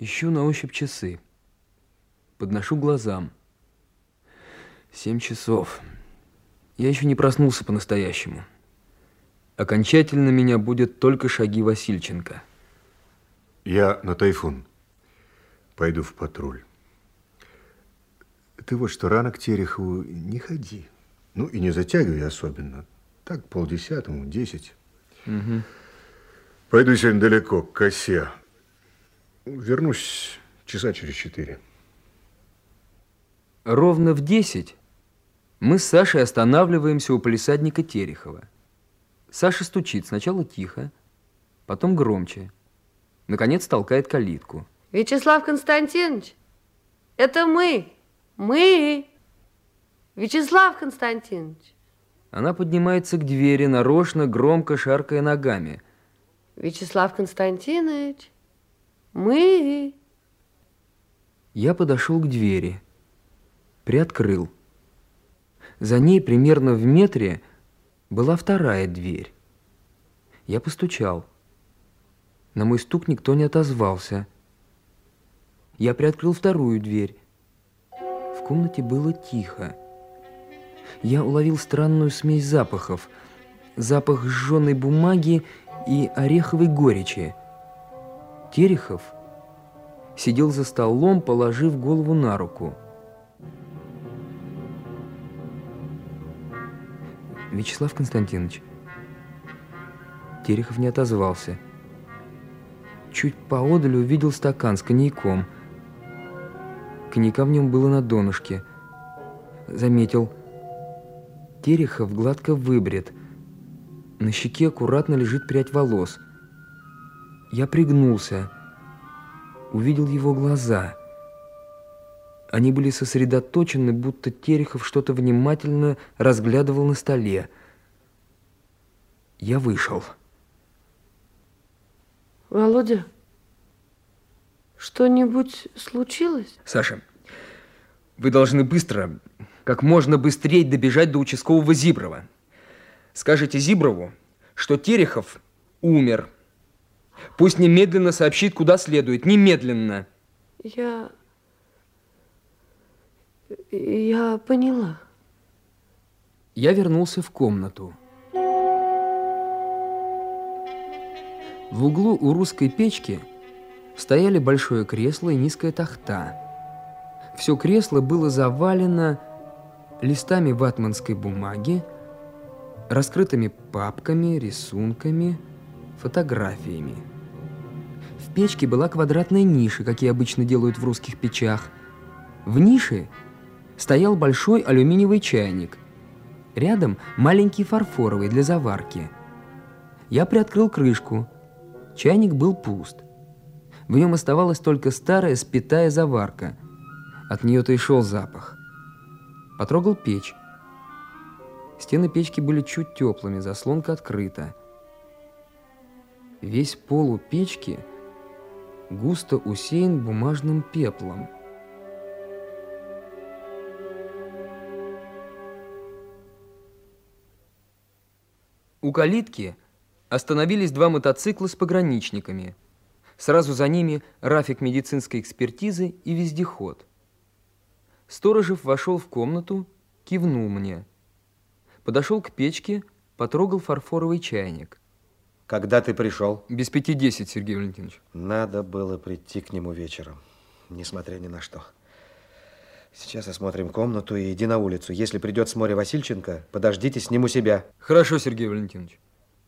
Ищу на ощупь часы. Подношу глазам. Семь часов. Я еще не проснулся по-настоящему. Окончательно меня будет только шаги Васильченко. Я на тайфун. Пойду в патруль. Ты вот что, рано к Терехову не ходи. Ну, и не затягивай особенно. Так, полдесятому, десять. Угу. Пойду сегодня далеко, к косе. Вернусь часа через четыре. Ровно в десять мы с Сашей останавливаемся у полисадника Терехова. Саша стучит сначала тихо, потом громче. Наконец толкает калитку. Вячеслав Константинович, это мы, мы. Вячеслав Константинович. Она поднимается к двери, нарочно, громко шаркая ногами. Вячеслав Константинович, мы. Я подошел к двери, приоткрыл. За ней примерно в метре была вторая дверь. Я постучал. На мой стук никто не отозвался. Я приоткрыл вторую дверь. В комнате было тихо. Я уловил странную смесь запахов. Запах сжженной бумаги и ореховой горечи. Терехов сидел за столом, положив голову на руку. Вячеслав Константинович. Терехов не отозвался. Чуть поодаль увидел стакан с коньяком. Коньяка в нем было на донышке. Заметил. Терехов гладко выбрит. На щеке аккуратно лежит прядь волос. Я пригнулся. Увидел его глаза. Они были сосредоточены, будто Терехов что-то внимательно разглядывал на столе. Я вышел. Володя, что-нибудь случилось? Саша, вы должны быстро, как можно быстрее добежать до участкового Зиброва. Скажите Зиброву, что Терехов умер. Пусть немедленно сообщит, куда следует. Немедленно. Я... Я поняла. Я вернулся в комнату. В углу у русской печки стояли большое кресло и низкая тахта. Все кресло было завалено листами ватманской бумаги, раскрытыми папками, рисунками, фотографиями. В печке была квадратная ниша, какие обычно делают в русских печах. В нише стоял большой алюминиевый чайник. Рядом маленький фарфоровый для заварки. Я приоткрыл крышку – Чайник был пуст. В нем оставалась только старая спитая заварка. От нее-то и шел запах. Потрогал печь. Стены печки были чуть теплыми, заслонка открыта. Весь пол у печки густо усеян бумажным пеплом. У калитки – Остановились два мотоцикла с пограничниками. Сразу за ними рафик медицинской экспертизы и вездеход. Сторожев вошел в комнату, кивнул мне. Подошел к печке, потрогал фарфоровый чайник. Когда ты пришел? Без пяти десять, Сергей Валентинович. Надо было прийти к нему вечером, несмотря ни на что. Сейчас осмотрим комнату и иди на улицу. Если придет с моря Васильченко, подождите, сниму себя. Хорошо, Сергей Валентинович.